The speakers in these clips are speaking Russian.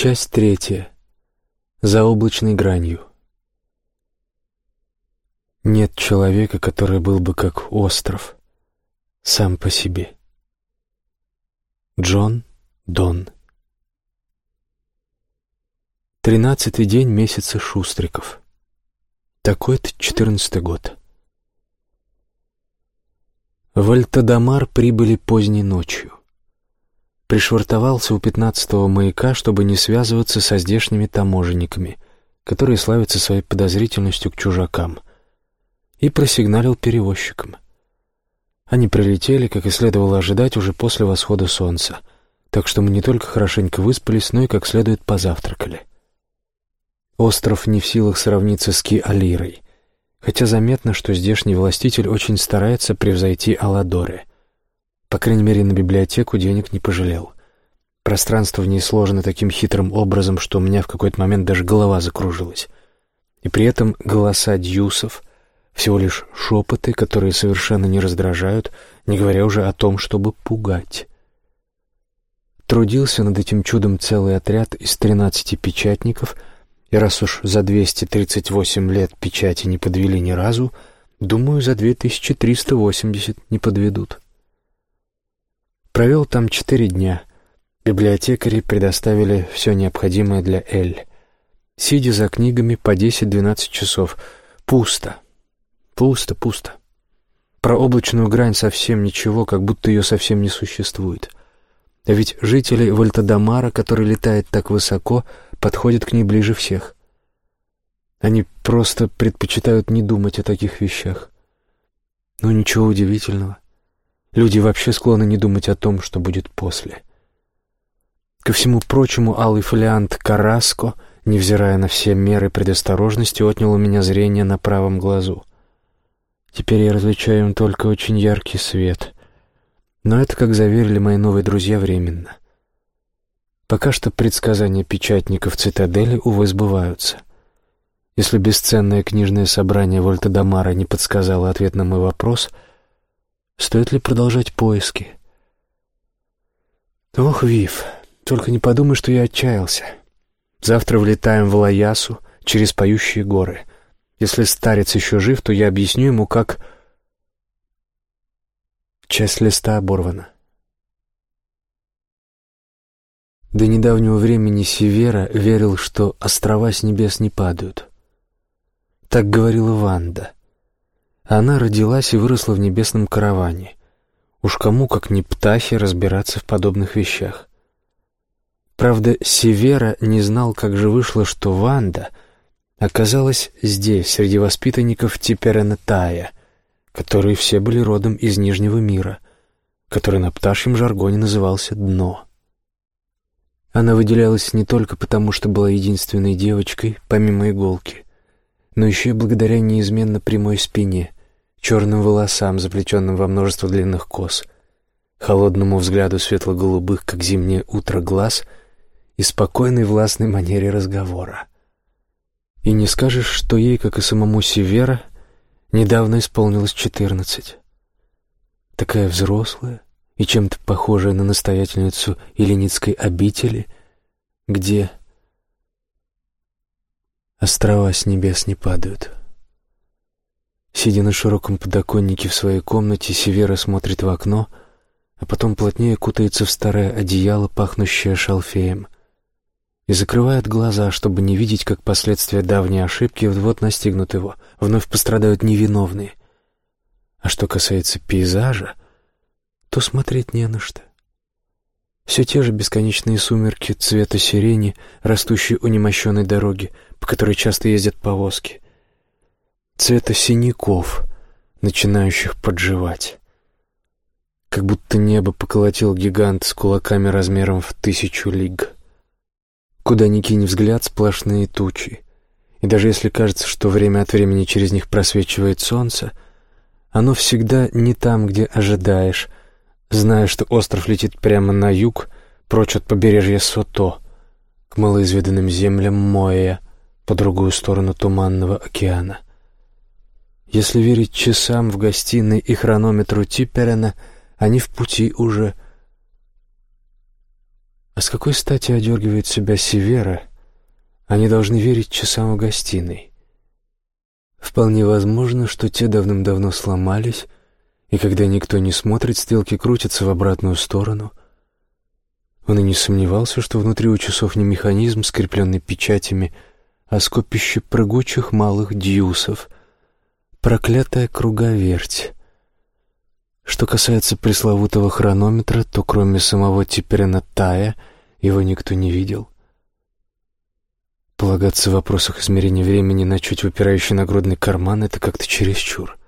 Часть третья. За облачной гранью. Нет человека, который был бы как остров, сам по себе. Джон Дон. Тринадцатый день месяца Шустриков. Такой-то четырнадцатый год. В Альтадамар прибыли поздней ночью пришвартовался у пятнадцатого маяка, чтобы не связываться со здешними таможенниками, которые славятся своей подозрительностью к чужакам, и просигналил перевозчикам. Они прилетели, как и следовало ожидать, уже после восхода солнца, так что мы не только хорошенько выспались, но и как следует позавтракали. Остров не в силах сравниться с Ки-Алирой, хотя заметно, что здешний властитель очень старается превзойти Аладоре. По крайней мере, на библиотеку денег не пожалел. Пространство в ней сложено таким хитрым образом, что у меня в какой-то момент даже голова закружилась. И при этом голоса дьюсов — всего лишь шепоты, которые совершенно не раздражают, не говоря уже о том, чтобы пугать. Трудился над этим чудом целый отряд из тринадцати печатников, и раз уж за 238 лет печати не подвели ни разу, думаю, за 2380 не подведут. Провел там четыре дня. Библиотекари предоставили все необходимое для Эль. Сидя за книгами по 10-12 часов. Пусто. Пусто, пусто. Про облачную грань совсем ничего, как будто ее совсем не существует. А ведь жители Вольтадамара, который летает так высоко, подходят к ней ближе всех. Они просто предпочитают не думать о таких вещах. Но ничего удивительного. Люди вообще склонны не думать о том, что будет после. Ко всему прочему, алый фолиант Караско, невзирая на все меры предосторожности, отнял у меня зрение на правом глазу. Теперь я различаю им только очень яркий свет. Но это, как заверили мои новые друзья, временно. Пока что предсказания печатников цитадели, увы, сбываются. Если бесценное книжное собрание Вольтадамара не подсказало ответ на мой вопрос — Стоит ли продолжать поиски? Ох, Вив, только не подумай, что я отчаялся. Завтра влетаем в Лаясу через поющие горы. Если старец еще жив, то я объясню ему, как... Часть листа оборвана. До недавнего времени Севера верил, что острова с небес не падают. Так говорила Ванда — она родилась и выросла в небесном караване. Уж кому, как не птахе, разбираться в подобных вещах. Правда, Севера не знал, как же вышло, что Ванда оказалась здесь, среди воспитанников Типеренетая, которые все были родом из Нижнего мира, который на пташьем жаргоне назывался «дно». Она выделялась не только потому, что была единственной девочкой, помимо иголки, но еще и благодаря неизменно прямой спине — черным волосам, заплетенным во множество длинных кос, холодному взгляду светло-голубых, как зимнее утро, глаз и спокойной властной манере разговора. И не скажешь, что ей, как и самому Севера, недавно исполнилось четырнадцать. Такая взрослая и чем-то похожая на настоятельницу Иленицкой обители, где острова с небес не падают. Сидя на широком подоконнике в своей комнате, Севера смотрит в окно, а потом плотнее кутается в старое одеяло, пахнущее шалфеем, и закрывает глаза, чтобы не видеть, как последствия давней ошибки вот настигнут его, вновь пострадают невиновные. А что касается пейзажа, то смотреть не на что. Все те же бесконечные сумерки цвета сирени, растущие у немощенной дороги, по которой часто ездят повозки — цвета синяков, начинающих подживать. Как будто небо поколотил гигант с кулаками размером в тысячу лиг. Куда ни кинь взгляд, сплошные тучи. И даже если кажется, что время от времени через них просвечивает солнце, оно всегда не там, где ожидаешь, зная, что остров летит прямо на юг, прочь от побережья Сото, к малоизведанным землям Моя, по другую сторону Туманного океана. Если верить часам в гостиной и хронометру Типперена, они в пути уже. А с какой стати одергивает себя Севера? Они должны верить часам в гостиной. Вполне возможно, что те давным-давно сломались, и когда никто не смотрит, стрелки крутятся в обратную сторону. Он и не сомневался, что внутри у часов не механизм, скрепленный печатями, а скопище прыгучих малых дьюсов. Проклятая круговерть. Что касается пресловутого хронометра, то кроме самого Типерена Тая его никто не видел. Полагаться в вопросах измерения времени на чуть выпирающий нагрудный карман — это как-то чересчур.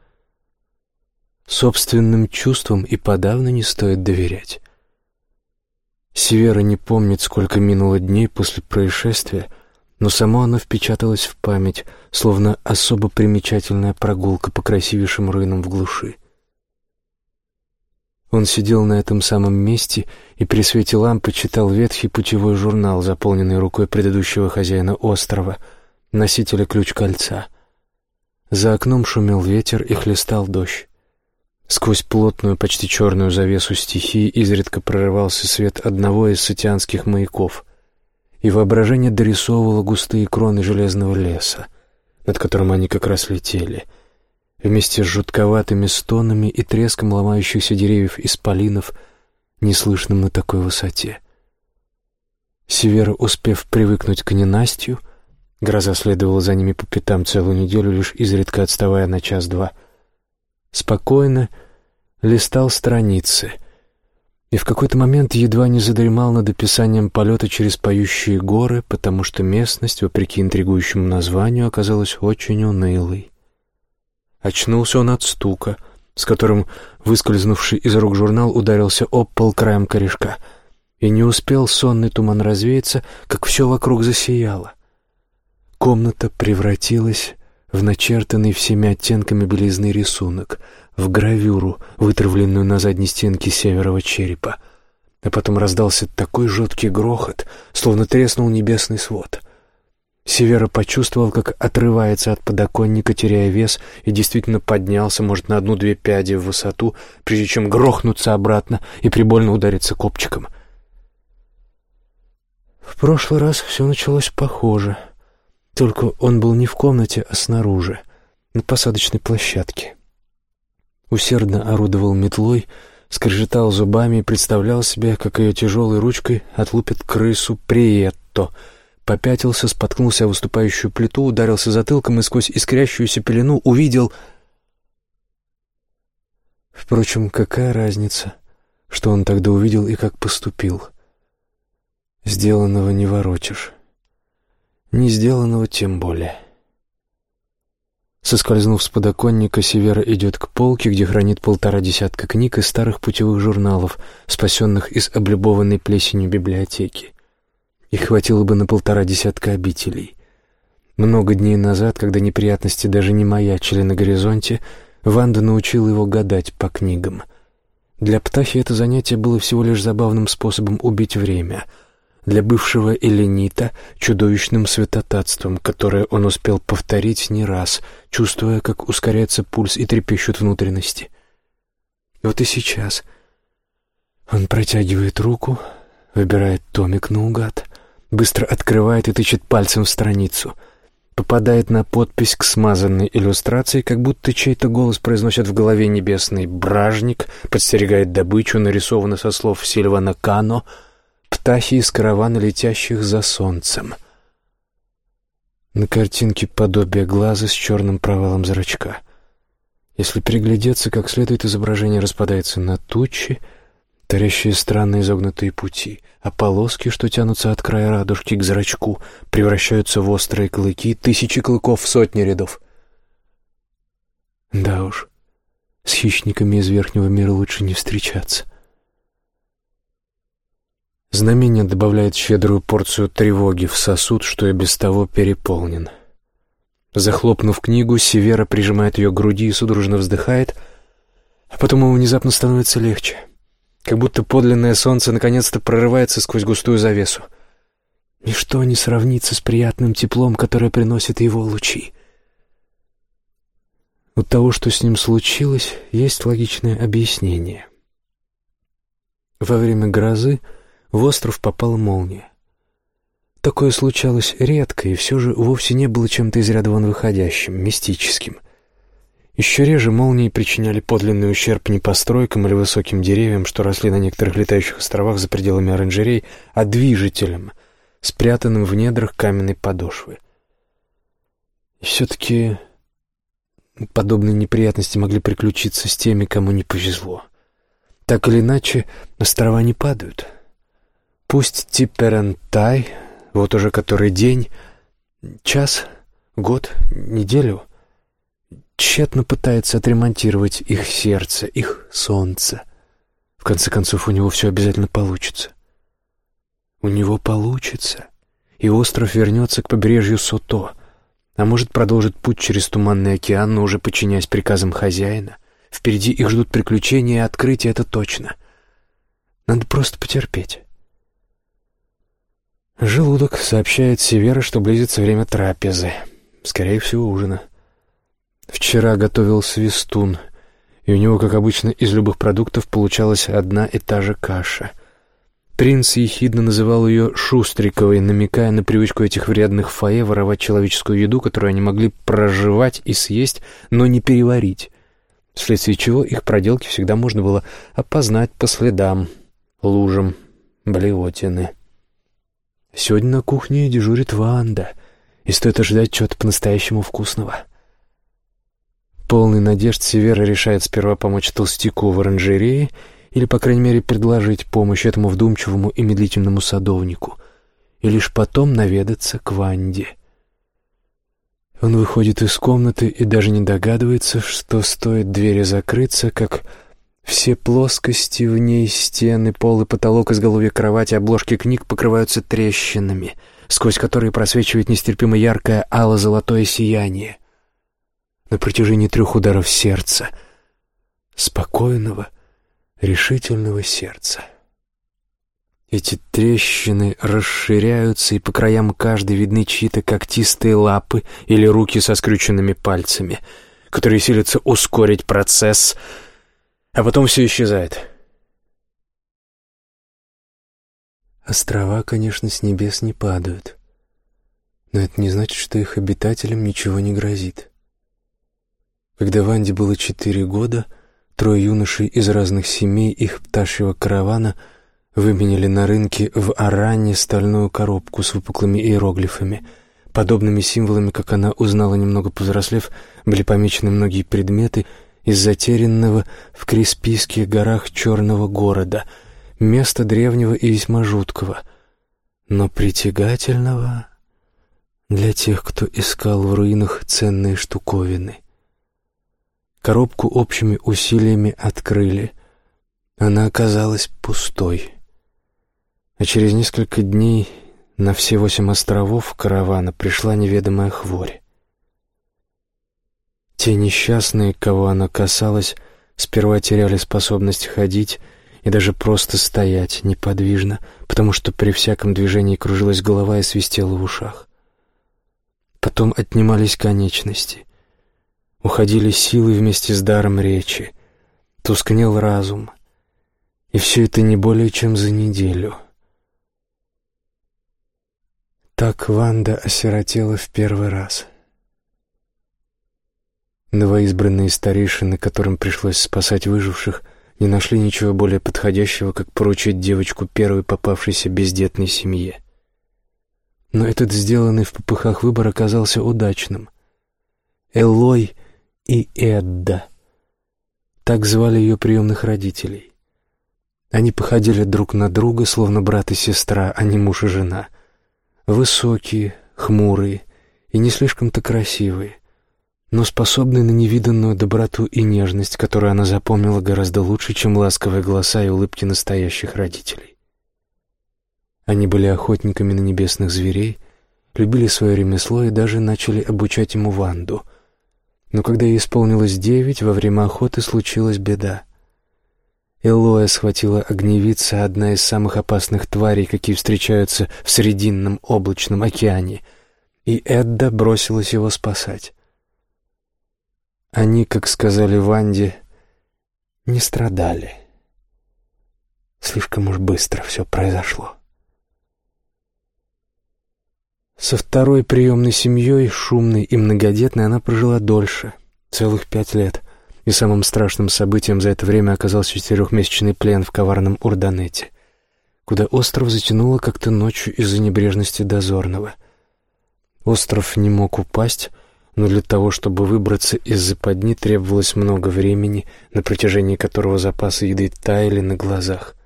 Собственным чувствам и подавно не стоит доверять. Севера не помнит, сколько минуло дней после происшествия, но само оно впечаталось в память, словно особо примечательная прогулка по красивейшим руинам в глуши. Он сидел на этом самом месте и при свете лампы читал ветхий путевой журнал, заполненный рукой предыдущего хозяина острова, носителя ключ-кольца. За окном шумел ветер и хлестал дождь. Сквозь плотную, почти черную завесу стихии изредка прорывался свет одного из сатианских маяков, и воображение дорисовывало густые кроны железного леса, над которым они как раз летели — вместе с жутковатыми стонами и треском ломающихся деревьев исполинов, неслышным на такой высоте. Севера, успев привыкнуть к ненастью, гроза следовала за ними по пятам целую неделю, лишь изредка отставая на час-два, спокойно листал страницы и в какой-то момент едва не задремал над описанием полета через поющие горы, потому что местность, вопреки интригующему названию, оказалась очень унылой. Очнулся он от стука, с которым выскользнувший из рук журнал ударился об пол краем корешка. И не успел сонный туман развеяться, как все вокруг засияло. Комната превратилась в начертанный всеми оттенками белизны рисунок, в гравюру, вытравленную на задней стенке северого черепа. А потом раздался такой жуткий грохот, словно треснул небесный свод — Севера почувствовал, как отрывается от подоконника, теряя вес, и действительно поднялся, может, на одну-две пяди в высоту, прежде чем грохнуться обратно и прибольно удариться копчиком. В прошлый раз все началось похоже, только он был не в комнате, а снаружи, на посадочной площадке. Усердно орудовал метлой, скрежетал зубами и представлял себе, как ее тяжелой ручкой отлупит крысу Приетто — попятился, споткнулся о выступающую плиту, ударился затылком и сквозь искрящуюся пелену увидел... Впрочем, какая разница, что он тогда увидел и как поступил? Сделанного не воротишь. Не сделанного тем более. Соскользнув с подоконника, Севера идет к полке, где хранит полтора десятка книг и старых путевых журналов, спасенных из облюбованной плесенью библиотеки. Их хватило бы на полтора десятка обителей. Много дней назад, когда неприятности даже не маячили на горизонте, Ванда научила его гадать по книгам. Для Птахи это занятие было всего лишь забавным способом убить время. Для бывшего эллинита — чудовищным святотатством, которое он успел повторить не раз, чувствуя, как ускоряется пульс и трепещут внутренности. Вот и сейчас он протягивает руку, выбирает томик наугад — быстро открывает и тычет пальцем в страницу. Попадает на подпись к смазанной иллюстрации, как будто чей-то голос произносит в голове небесный бражник, подстерегает добычу, нарисовано со слов Сильвана Кано, птахи из каравана, летящих за солнцем. На картинке подобие глаза с черным провалом зрачка. Если приглядеться, как следует, изображение распадается на тучи, тарящие странные изогнутые пути, а полоски, что тянутся от края радужки к зрачку, превращаются в острые клыки, тысячи клыков в сотни рядов. Да уж, с хищниками из верхнего мира лучше не встречаться. Знамение добавляет щедрую порцию тревоги в сосуд, что и без того переполнен. Захлопнув книгу, Севера прижимает ее к груди и судорожно вздыхает, а потом ему внезапно становится легче — как будто подлинное солнце наконец-то прорывается сквозь густую завесу. Ничто не сравнится с приятным теплом, которое приносит его лучи. У того, что с ним случилось, есть логичное объяснение. Во время грозы в остров попала молния. Такое случалось редко и все же вовсе не было чем-то из ряда вон выходящим, мистическим. Еще реже молнии причиняли подлинный ущерб не постройкам или высоким деревьям, что росли на некоторых летающих островах за пределами оранжерей, а движителям, спрятанным в недрах каменной подошвы. И все-таки подобные неприятности могли приключиться с теми, кому не повезло. Так или иначе, острова не падают. Пусть Типерентай, вот уже который день, час, год, неделю, тщетно пытается отремонтировать их сердце, их солнце. В конце концов, у него все обязательно получится. У него получится, и остров вернется к побережью Сото, а может, продолжит путь через Туманный океан, но уже подчиняясь приказам хозяина. Впереди их ждут приключения и открытия, это точно. Надо просто потерпеть. Желудок сообщает Севера, что близится время трапезы. Скорее всего, ужина. Вчера готовил свистун, и у него, как обычно, из любых продуктов получалась одна и та же каша. Принц ехидно называл ее «шустриковой», намекая на привычку этих вредных фае воровать человеческую еду, которую они могли проживать и съесть, но не переварить вследствие чего их проделки всегда можно было опознать по следам, лужам, блевотины. Сегодня на кухне дежурит Ванда, и стоит ожидать чего-то по-настоящему вкусного. Полный надежд Севера решает сперва помочь толстяку в оранжерее или, по крайней мере, предложить помощь этому вдумчивому и медлительному садовнику, и лишь потом наведаться к Ванде — он выходит из комнаты и даже не догадывается, что стоит двери закрыться, как все плоскости в ней, стены, пол и потолок изголовья кровати, обложки книг покрываются трещинами, сквозь которые просвечивает нестерпимо яркое ало-золотое сияние. На протяжении трех ударов сердца, спокойного, решительного сердца. Эти трещины расширяются, и по краям каждой видны чьи-то когтистые лапы или руки со скрюченными пальцами, которые силятся ускорить процесс, а потом все исчезает. Острова, конечно, с небес не падают, но это не значит, что их обитателям ничего не грозит. Когда Ванде было четыре года, трое юношей из разных семей их пташьего каравана — выменяли на рынке в Аране стальную коробку с выпуклыми иероглифами. Подобными символами, как она узнала немного повзрослев, были помечены многие предметы из затерянного в Криспийских горах черного города, места древнего и весьма жуткого, но притягательного для тех, кто искал в руинах ценные штуковины. Коробку общими усилиями открыли. Она оказалась пустой а через несколько дней на все восемь островов каравана пришла неведомая хворь. Те несчастные, кого она касалась, сперва теряли способность ходить и даже просто стоять неподвижно, потому что при всяком движении кружилась голова и свистела в ушах. Потом отнимались конечности, уходили силы вместе с даром речи, тускнел разум, и все это не более чем за неделю — так Ванда осиротела в первый раз. Новоизбранные старейшины, которым пришлось спасать выживших, не нашли ничего более подходящего, как поручить девочку первой попавшейся бездетной семье. Но этот сделанный в попыхах выбор оказался удачным. Элой и Эдда. Так звали ее приемных родителей. Они походили друг на друга, словно брат и сестра, а не муж и жена — Высокие, хмурые и не слишком-то красивые, но способные на невиданную доброту и нежность, которую она запомнила гораздо лучше, чем ласковые голоса и улыбки настоящих родителей. Они были охотниками на небесных зверей, любили свое ремесло и даже начали обучать ему Ванду. Но когда ей исполнилось девять, во время охоты случилась беда — Элоя схватила огневица, одна из самых опасных тварей, какие встречаются в Срединном облачном океане, и Эдда бросилась его спасать. Они, как сказали Ванде, не страдали. Слишком уж быстро все произошло. Со второй приемной семьей, шумной и многодетной, она прожила дольше, целых пять лет, и самым страшным событием за это время оказался четырехмесячный плен в коварном Урданете, куда остров затянуло как-то ночью из-за небрежности дозорного. Остров не мог упасть, но для того, чтобы выбраться из западни, требовалось много времени, на протяжении которого запасы еды таяли на глазах.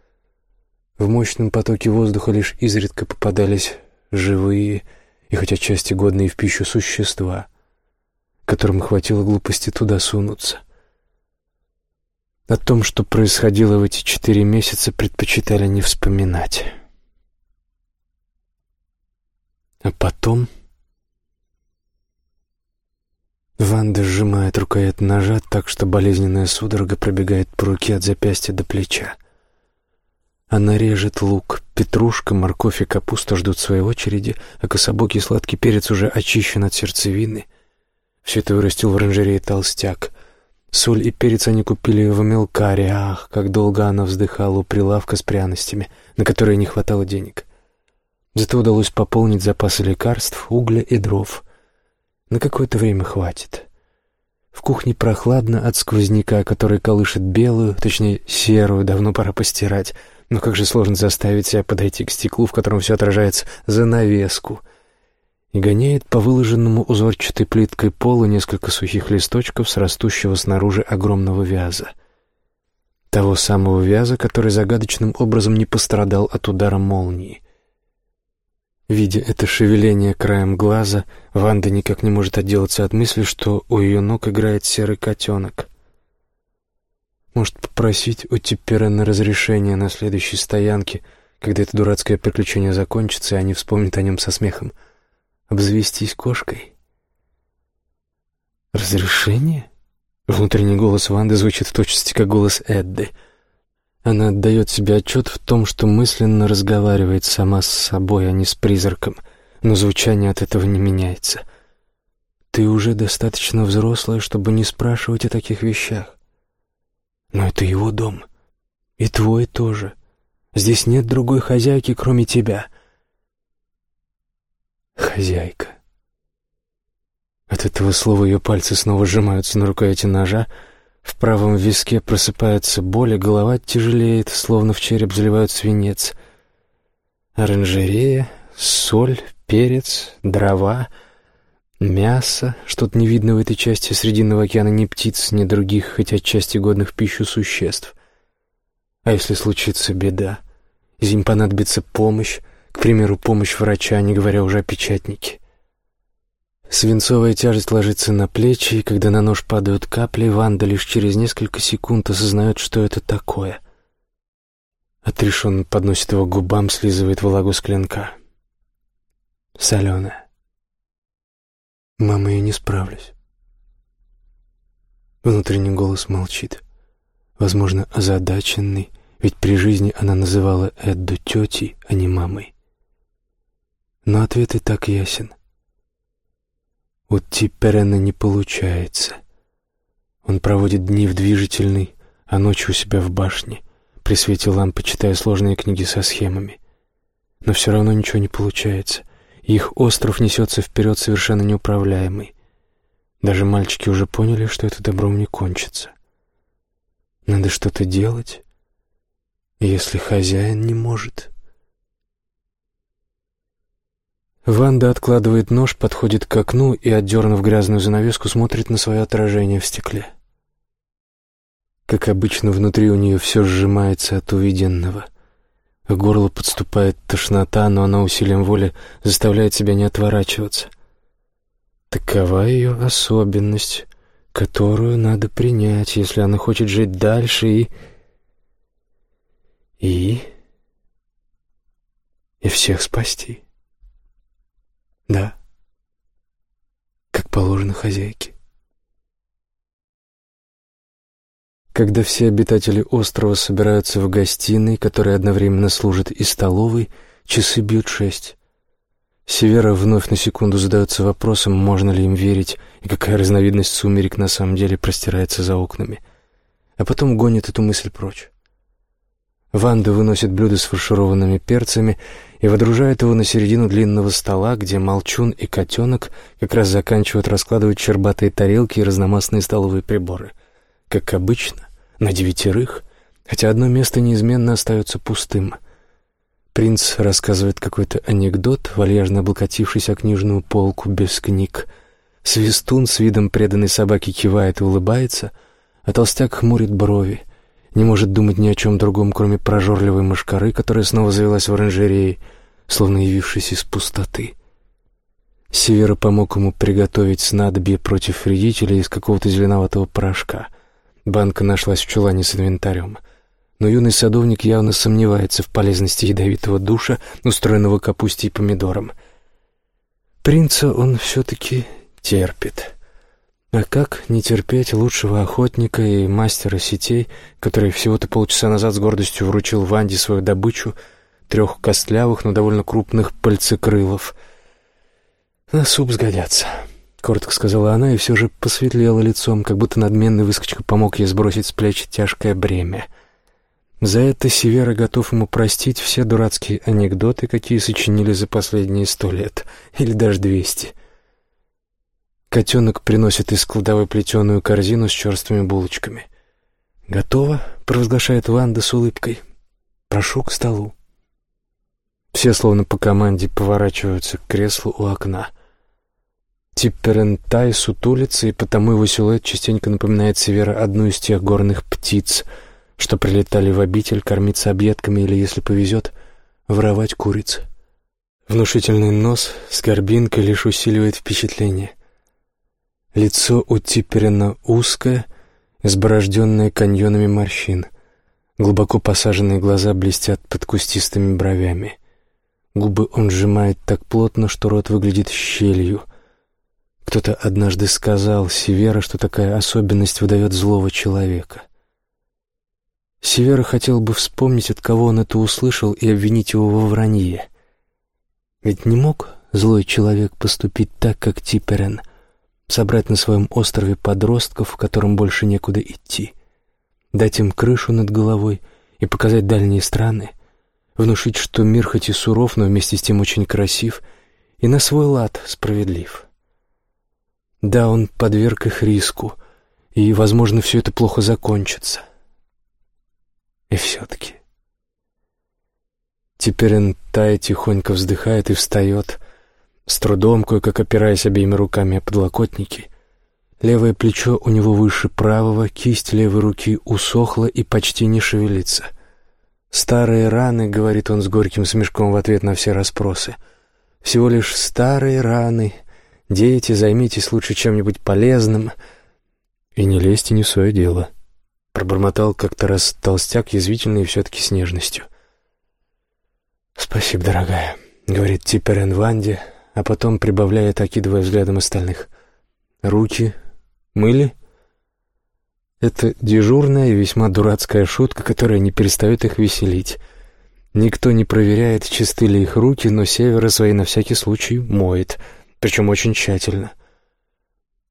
В мощном потоке воздуха лишь изредка попадались живые и хоть отчасти годные в пищу существа, которым хватило глупости туда сунуться. О том, что происходило в эти четыре месяца, предпочитали не вспоминать. А потом... Ванда сжимает рукоять ножа так, что болезненная судорога пробегает по руке от запястья до плеча. Она режет лук, петрушка, морковь и капуста ждут своей очереди, а кособокий сладкий перец уже очищен от сердцевины. Все это вырастил в оранжерее толстяк. Соль и перец они купили в мелкаре. Ах, как долго она вздыхала у прилавка с пряностями, на которые не хватало денег. Зато удалось пополнить запасы лекарств, угля и дров — на какое-то время хватит. В кухне прохладно от сквозняка, который колышет белую, точнее серую, давно пора постирать. Но как же сложно заставить себя подойти к стеклу, в котором все отражается, занавеску. И гоняет по выложенному узорчатой плиткой полу несколько сухих листочков с растущего снаружи огромного вяза. Того самого вяза, который загадочным образом не пострадал от удара молнии. Видя это шевеление краем глаза, Ванда никак не может отделаться от мысли, что у ее ног играет серый котенок. Может попросить у Типпера на разрешение на следующей стоянке, когда это дурацкое приключение закончится, и они вспомнят о нем со смехом. Обзавестись кошкой? Разрешение? Внутренний голос Ванды звучит в точности, как голос Эдды — она отдает себе отчет в том, что мысленно разговаривает сама с собой, а не с призраком, но звучание от этого не меняется. Ты уже достаточно взрослая, чтобы не спрашивать о таких вещах. Но это его дом. И твой тоже. Здесь нет другой хозяйки, кроме тебя. Хозяйка. От этого слова ее пальцы снова сжимаются на рукояти ножа, в правом виске просыпается боль, и голова тяжелеет, словно в череп заливают свинец. Оранжерея, соль, перец, дрова, мясо. Что-то не видно в этой части Срединного океана ни птиц, ни других, хоть отчасти годных пищу существ. А если случится беда? Зим понадобится помощь, к примеру, помощь врача, не говоря уже о печатнике. Свинцовая тяжесть ложится на плечи, и когда на нож падают капли, Ванда лишь через несколько секунд осознает, что это такое. Отрешенно подносит его к губам, слизывает влагу с клинка. Соленая. «Мама, я не справлюсь». Внутренний голос молчит. Возможно, озадаченный, ведь при жизни она называла Эдду тетей, а не мамой. Но ответ и так ясен — у Типперена не получается. Он проводит дни в движительной, а ночью у себя в башне, при свете лампы читая сложные книги со схемами. Но все равно ничего не получается, и их остров несется вперед совершенно неуправляемый. Даже мальчики уже поняли, что это добром не кончится. Надо что-то делать, если хозяин не может. Ванда откладывает нож, подходит к окну и, отдернув грязную занавеску, смотрит на свое отражение в стекле. Как обычно, внутри у нее все сжимается от увиденного. К горлу подступает тошнота, но она усилием воли заставляет себя не отворачиваться. Такова ее особенность, которую надо принять, если она хочет жить дальше и... и... и всех спасти. Да, как положено хозяйке. Когда все обитатели острова собираются в гостиной, которая одновременно служит и столовой, часы бьют шесть. Севера вновь на секунду задается вопросом, можно ли им верить, и какая разновидность сумерек на самом деле простирается за окнами. А потом гонит эту мысль прочь. Ванда выносит блюдо с фаршированными перцами и водружает его на середину длинного стола, где молчун и котенок как раз заканчивают раскладывать чербатые тарелки и разномастные столовые приборы. Как обычно, на девятерых, хотя одно место неизменно остается пустым. Принц рассказывает какой-то анекдот, вальяжно облокотившись книжную полку без книг. Свистун с видом преданной собаки кивает и улыбается, а толстяк хмурит брови — не может думать ни о чем другом, кроме прожорливой мышкары, которая снова завелась в оранжерее, словно явившись из пустоты. Севера помог ему приготовить снадобье против вредителей из какого-то зеленоватого порошка. Банка нашлась в чулане с инвентарем. Но юный садовник явно сомневается в полезности ядовитого душа, устроенного капусте и помидором. Принца он все-таки терпит. А как не терпеть лучшего охотника и мастера сетей, который всего-то полчаса назад с гордостью вручил Ванде свою добычу, трех костлявых, но довольно крупных пальцекрылов. «На суп сгодятся», — коротко сказала она, и все же посветлела лицом, как будто надменный выскочка помог ей сбросить с плеч тяжкое бремя. За это Севера готов ему простить все дурацкие анекдоты, какие сочинили за последние сто лет, или даже двести — Котенок приносит из кладовой плетеную корзину с черствыми булочками. «Готово», — провозглашает Ванда с улыбкой. «Прошу к столу». Все, словно по команде, поворачиваются к креслу у окна. Типперентай сутулится, и потому его силуэт частенько напоминает Севера одну из тех горных птиц, что прилетали в обитель кормиться объедками или, если повезет, воровать куриц. Внушительный нос с горбинкой лишь усиливает впечатление — Лицо у Типерина узкое, изборожденное каньонами морщин. Глубоко посаженные глаза блестят под кустистыми бровями. Губы он сжимает так плотно, что рот выглядит щелью. Кто-то однажды сказал Севера, что такая особенность выдает злого человека. Севера хотел бы вспомнить, от кого он это услышал, и обвинить его во вранье. Ведь не мог злой человек поступить так, как Типерен — собрать на своем острове подростков, которым больше некуда идти, дать им крышу над головой и показать дальние страны, внушить, что мир хоть и суров, но вместе с тем очень красив и на свой лад справедлив. Да, он подверг их риску, и, возможно, все это плохо закончится. И все-таки... Теперь Энтай тихонько вздыхает и встает, с трудом, кое-как опираясь обеими руками о подлокотники. Левое плечо у него выше правого, кисть левой руки усохла и почти не шевелится. «Старые раны», — говорит он с горьким смешком в ответ на все расспросы. «Всего лишь старые раны. Дети, займитесь лучше чем-нибудь полезным». «И не лезьте не в свое дело», — пробормотал как-то раз толстяк, язвительный и все-таки с нежностью. «Спасибо, дорогая», — говорит Типерен Ванде, а потом прибавляет, окидывая взглядом остальных. «Руки мыли?» Это дежурная и весьма дурацкая шутка, которая не перестает их веселить. Никто не проверяет, чисты ли их руки, но Севера свои на всякий случай моет, причем очень тщательно.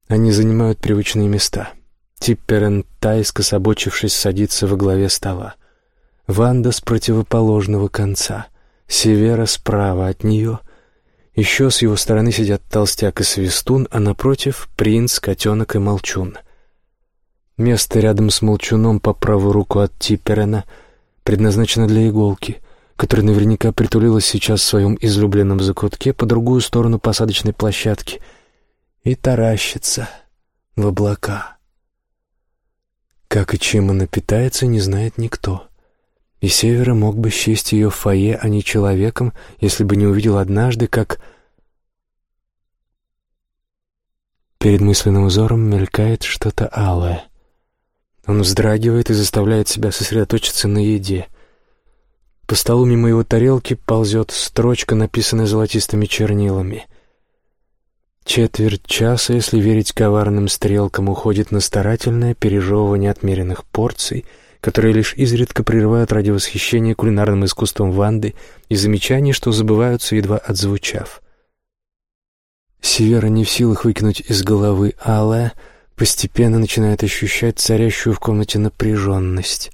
Они занимают привычные места. Типперен Тай, скособочившись, садится во главе стола. Ванда с противоположного конца, Севера справа от нее — еще с его стороны сидят толстяк и свистун, а напротив — принц, котенок и молчун. Место рядом с молчуном по правую руку от Типерена предназначено для иголки, которая наверняка притулилась сейчас в своем излюбленном закутке по другую сторону посадочной площадки и таращится в облака. Как и чем она питается, не знает никто. И Севера мог бы счесть ее в фойе, а не человеком, если бы не увидел однажды, как... Перед мысленным взором мелькает что-то алое. Он вздрагивает и заставляет себя сосредоточиться на еде. По столу мимо его тарелки ползет строчка, написанная золотистыми чернилами. Четверть часа, если верить коварным стрелкам, уходит на старательное пережевывание отмеренных порций — которые лишь изредка прерывают ради восхищения кулинарным искусством Ванды и замечаний, что забываются, едва отзвучав. Севера не в силах выкинуть из головы Алая, постепенно начинает ощущать царящую в комнате напряженность.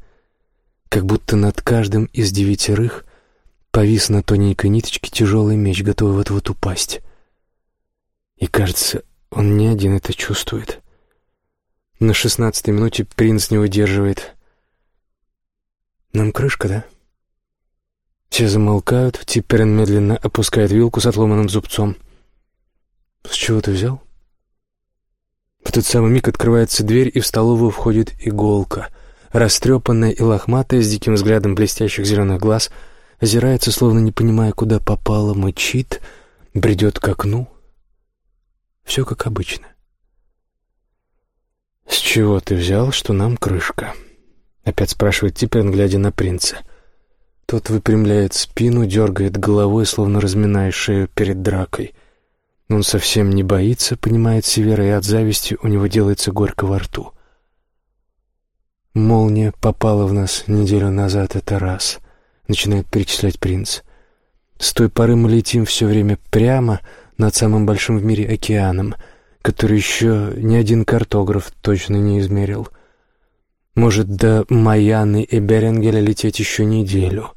как будто над каждым из девятерых повис на тоненькой ниточке тяжелый меч, готовый вот-вот упасть. И, кажется, он не один это чувствует. На шестнадцатой минуте принц не выдерживает. «Нам крышка, да?» Все замолкают, Типперен медленно опускает вилку с отломанным зубцом. «С чего ты взял?» В тот самый миг открывается дверь, и в столовую входит иголка. Растрепанная и лохматая, с диким взглядом блестящих зеленых глаз, озирается, словно не понимая, куда попала, мычит, бредет к окну. Все как обычно. «С чего ты взял, что нам крышка?» Опять спрашивает Типерн, глядя на принца. Тот выпрямляет спину, дергает головой, словно разминая шею перед дракой. Он совсем не боится, понимает Севера, и от зависти у него делается горько во рту. «Молния попала в нас неделю назад, это раз», — начинает перечислять принц. «С той поры мы летим все время прямо над самым большим в мире океаном, который еще ни один картограф точно не измерил. Может, до Майяны и Беренгеля лететь еще неделю,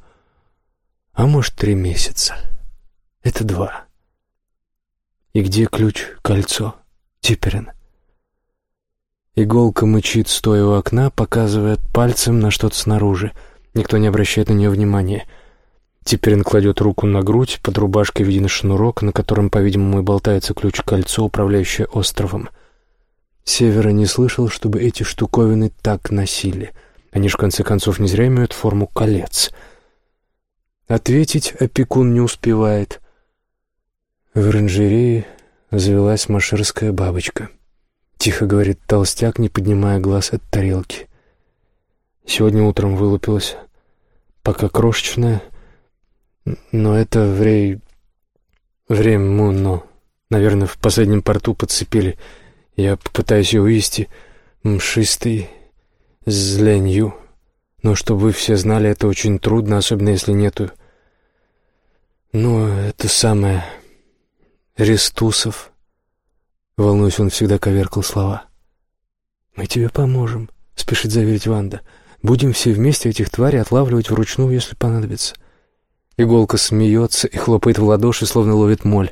а может, три месяца. Это два». И где ключ, кольцо? Типерин. Иголка мычит, стоя у окна, показывает пальцем на что-то снаружи. Никто не обращает на нее внимания. Типерин кладет руку на грудь, под рубашкой виден шнурок, на котором, по-видимому, и болтается ключ-кольцо, управляющее островом. Севера не слышал, чтобы эти штуковины так носили. Они ж, в конце концов, не зря имеют форму колец. Ответить опекун не успевает. В оранжерее завелась машерская бабочка. Тихо говорит толстяк, не поднимая глаз от тарелки. Сегодня утром вылупилась, пока крошечная, но это врей... время мунно. Наверное, в последнем порту подцепили. Я попытаюсь ее вывести мшистый зленью. Но чтобы вы все знали, это очень трудно, особенно если нету... Ну, это самое... Рестусов. Волнуюсь, он всегда коверкал слова. «Мы тебе поможем», — спешит заверить Ванда. «Будем все вместе этих тварей отлавливать вручную, если понадобится». Иголка смеется и хлопает в ладоши, словно ловит моль.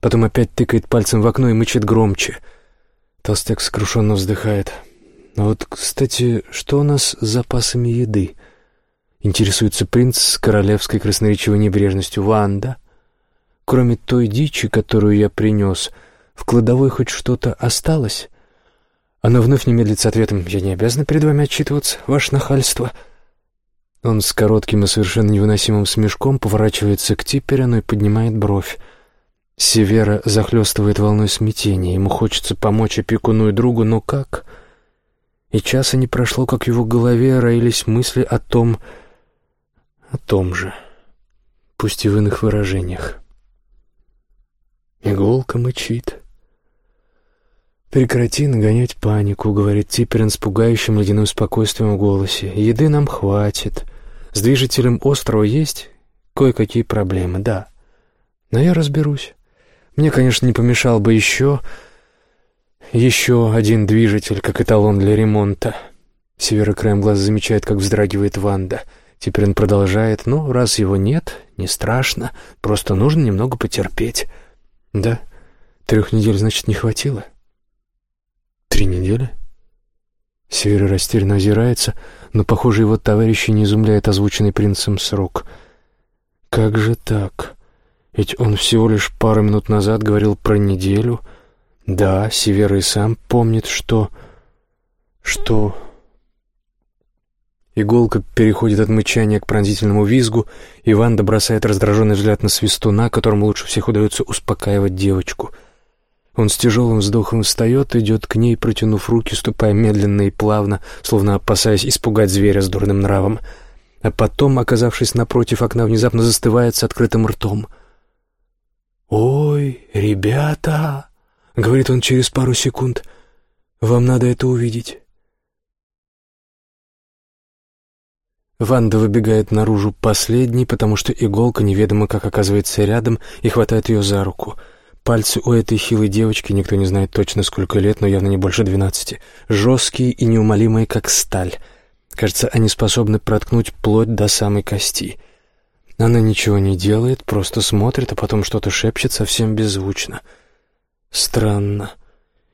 Потом опять тыкает пальцем в окно и мычит громче. Толстяк сокрушенно вздыхает. «А вот, кстати, что у нас с запасами еды?» Интересуется принц с королевской красноречивой небрежностью. «Ванда?» Кроме той дичи, которую я принес, в кладовой хоть что-то осталось? Она вновь не медлит с ответом «Я не обязана перед вами отчитываться, ваше нахальство». Он с коротким и совершенно невыносимым смешком поворачивается к Типперину и поднимает бровь. Севера захлестывает волной смятения. Ему хочется помочь опекуну и другу, но как? И часа не прошло, как в его голове роились мысли о том... о том же, пусть и в иных выражениях. Иголка мычит. «Прекрати нагонять панику», — говорит Типерин с пугающим ледяным спокойствием в голосе. «Еды нам хватит. С движителем острова есть кое-какие проблемы, да. Но я разберусь. Мне, конечно, не помешал бы еще... еще один движитель, как эталон для ремонта». Севера краем глаз замечает, как вздрагивает Ванда. Теперь он продолжает. «Ну, раз его нет, не страшно. Просто нужно немного потерпеть». Да, трех недель, значит, не хватило? Три недели? Север растерянно озирается, но, похоже, его товарищи не изумляет озвученный принцем срок. Как же так? Ведь он всего лишь пару минут назад говорил про неделю. Да, Север и сам помнит, что... Что... Иголка переходит от мычания к пронзительному визгу, и Ванда бросает раздраженный взгляд на свистуна, которому лучше всех удается успокаивать девочку. Он с тяжелым вздохом встает, идет к ней, протянув руки, ступая медленно и плавно, словно опасаясь испугать зверя с дурным нравом. А потом, оказавшись напротив окна, внезапно застывает с открытым ртом. «Ой, ребята!» — говорит он через пару секунд. «Вам надо это увидеть». Ванда выбегает наружу последней, потому что иголка неведомо как оказывается рядом и хватает ее за руку. Пальцы у этой хилой девочки, никто не знает точно сколько лет, но явно не больше двенадцати, жесткие и неумолимые, как сталь. Кажется, они способны проткнуть плоть до самой кости. Она ничего не делает, просто смотрит, а потом что-то шепчет совсем беззвучно. Странно.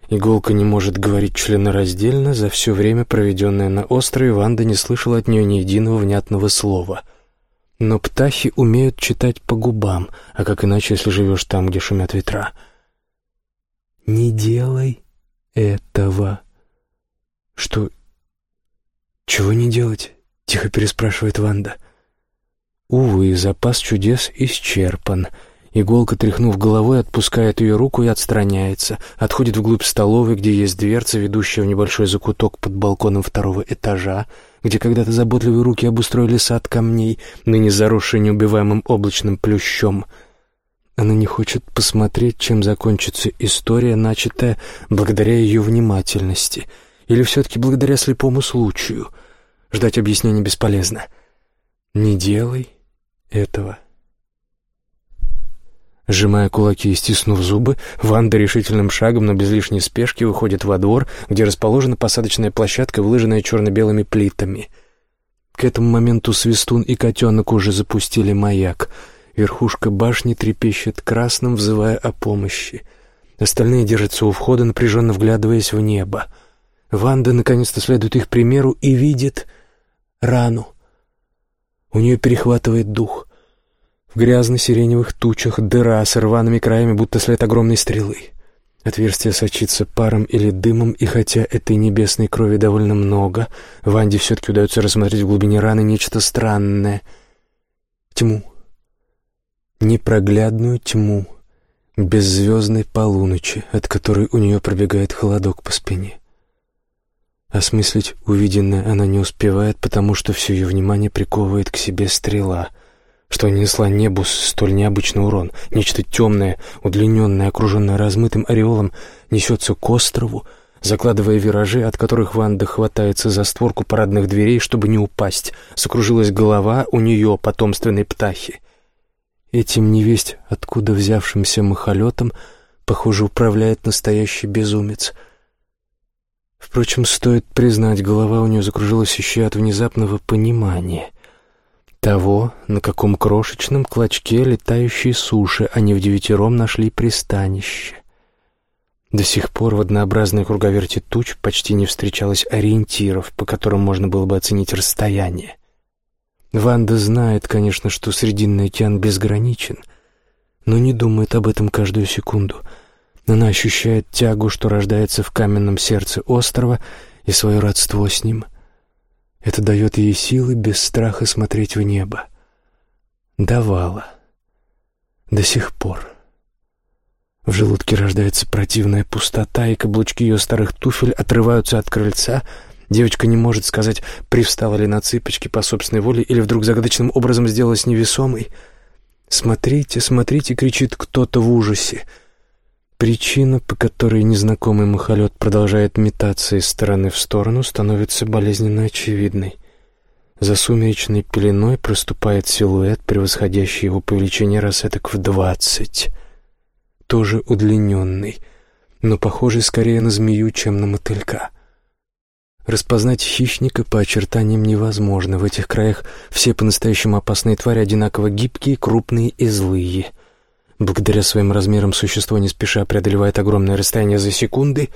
Иголка не может говорить членораздельно, за все время, проведенное на острове, Ванда не слышала от нее ни единого внятного слова. Но птахи умеют читать по губам, а как иначе, если живешь там, где шумят ветра? «Не делай этого». «Что? Чего не делать?» — тихо переспрашивает Ванда. Увы, запас чудес исчерпан — Иголка, тряхнув головой, отпускает ее руку и отстраняется, отходит вглубь столовой, где есть дверца, ведущая в небольшой закуток под балконом второго этажа, где когда-то заботливые руки обустроили сад камней, ныне заросший неубиваемым облачным плющом. Она не хочет посмотреть, чем закончится история, начатая благодаря ее внимательности, или все-таки благодаря слепому случаю. Ждать объяснений бесполезно. «Не делай этого». Сжимая кулаки и стиснув зубы, Ванда решительным шагом, но без лишней спешки, выходит во двор, где расположена посадочная площадка, выложенная черно-белыми плитами. К этому моменту Свистун и котенок уже запустили маяк. Верхушка башни трепещет красным, взывая о помощи. Остальные держатся у входа, напряженно вглядываясь в небо. Ванда наконец-то следует их примеру и видит рану. У нее перехватывает дух — в грязно-сиреневых тучах дыра с рваными краями, будто след огромной стрелы. Отверстие сочится паром или дымом, и хотя этой небесной крови довольно много, Ванде все-таки удается рассмотреть в глубине раны нечто странное. Тьму. Непроглядную тьму. Беззвездной полуночи, от которой у нее пробегает холодок по спине. Осмыслить увиденное она не успевает, потому что все ее внимание приковывает к себе стрела — что несла небу столь необычный урон. Нечто темное, удлиненное, окруженное размытым ореолом, несется к острову, закладывая виражи, от которых Ванда хватается за створку парадных дверей, чтобы не упасть. Закружилась голова у нее, потомственной птахи. Этим невесть, откуда взявшимся махолетом, похоже, управляет настоящий безумец. Впрочем, стоит признать, голова у нее закружилась еще от внезапного понимания того, на каком крошечном клочке летающей суши они в девятером нашли пристанище. До сих пор в однообразной круговерти туч почти не встречалось ориентиров, по которым можно было бы оценить расстояние. Ванда знает, конечно, что Срединный океан безграничен, но не думает об этом каждую секунду. Она ощущает тягу, что рождается в каменном сердце острова, и свое родство с ним — это дает ей силы без страха смотреть в небо. Давала. До сих пор. В желудке рождается противная пустота, и каблучки ее старых туфель отрываются от крыльца. Девочка не может сказать, привстала ли на цыпочки по собственной воле или вдруг загадочным образом сделалась невесомой. «Смотрите, смотрите!» — кричит кто-то в ужасе. Причина, по которой незнакомый махолет продолжает метаться из стороны в сторону, становится болезненно очевидной. За сумеречной пеленой проступает силуэт, превосходящий его по величине рассеток в двадцать. Тоже удлиненный, но похожий скорее на змею, чем на мотылька. Распознать хищника по очертаниям невозможно. В этих краях все по-настоящему опасные твари одинаково гибкие, крупные и злые — Благодаря своим размерам существо не спеша преодолевает огромное расстояние за секунды,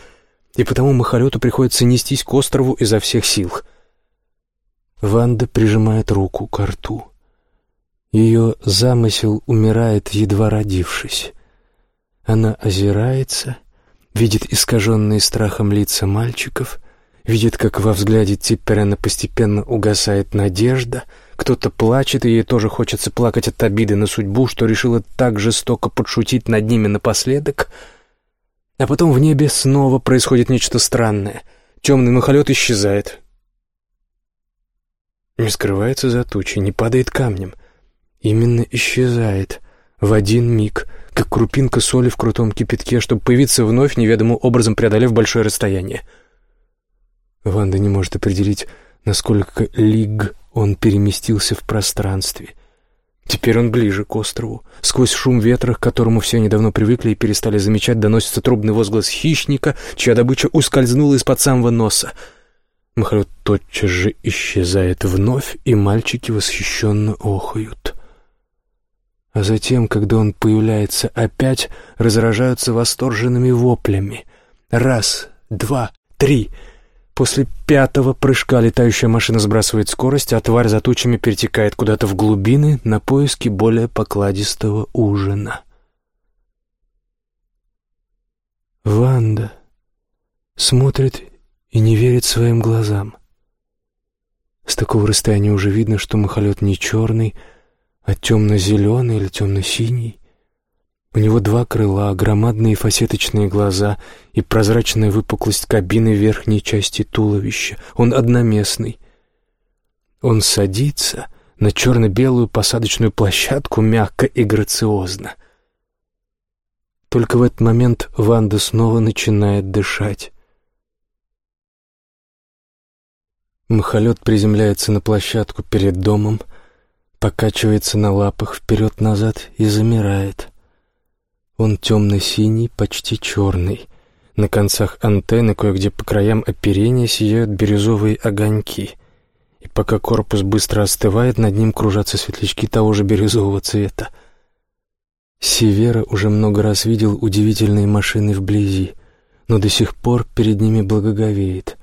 и потому махолету приходится нестись к острову изо всех сил. Ванда прижимает руку к рту. Ее замысел умирает, едва родившись. Она озирается, видит искаженные страхом лица мальчиков, видит, как во взгляде Типперена постепенно угасает надежда — кто-то плачет, и ей тоже хочется плакать от обиды на судьбу, что решила так жестоко подшутить над ними напоследок. А потом в небе снова происходит нечто странное. Темный махолет исчезает. Не скрывается за тучей, не падает камнем. Именно исчезает. В один миг, как крупинка соли в крутом кипятке, чтобы появиться вновь, неведомым образом преодолев большое расстояние. Ванда не может определить, насколько лиг он переместился в пространстве. Теперь он ближе к острову. Сквозь шум ветра, к которому все недавно привыкли и перестали замечать, доносится трубный возглас хищника, чья добыча ускользнула из-под самого носа. Махалет тотчас же исчезает вновь, и мальчики восхищенно охают. А затем, когда он появляется опять, разражаются восторженными воплями. Раз, два, три. После пятого прыжка летающая машина сбрасывает скорость, а тварь за тучами перетекает куда-то в глубины на поиски более покладистого ужина. Ванда смотрит и не верит своим глазам. С такого расстояния уже видно, что махолет не черный, а темно-зеленый или темно-синий. У него два крыла, громадные фасеточные глаза и прозрачная выпуклость кабины верхней части туловища. Он одноместный. Он садится на черно-белую посадочную площадку мягко и грациозно. Только в этот момент Ванда снова начинает дышать. Махолет приземляется на площадку перед домом, покачивается на лапах вперед-назад и замирает. Он темно-синий, почти черный. На концах антенны кое-где по краям оперения сияют бирюзовые огоньки. И пока корпус быстро остывает, над ним кружатся светлячки того же бирюзового цвета. Севера уже много раз видел удивительные машины вблизи, но до сих пор перед ними благоговеет.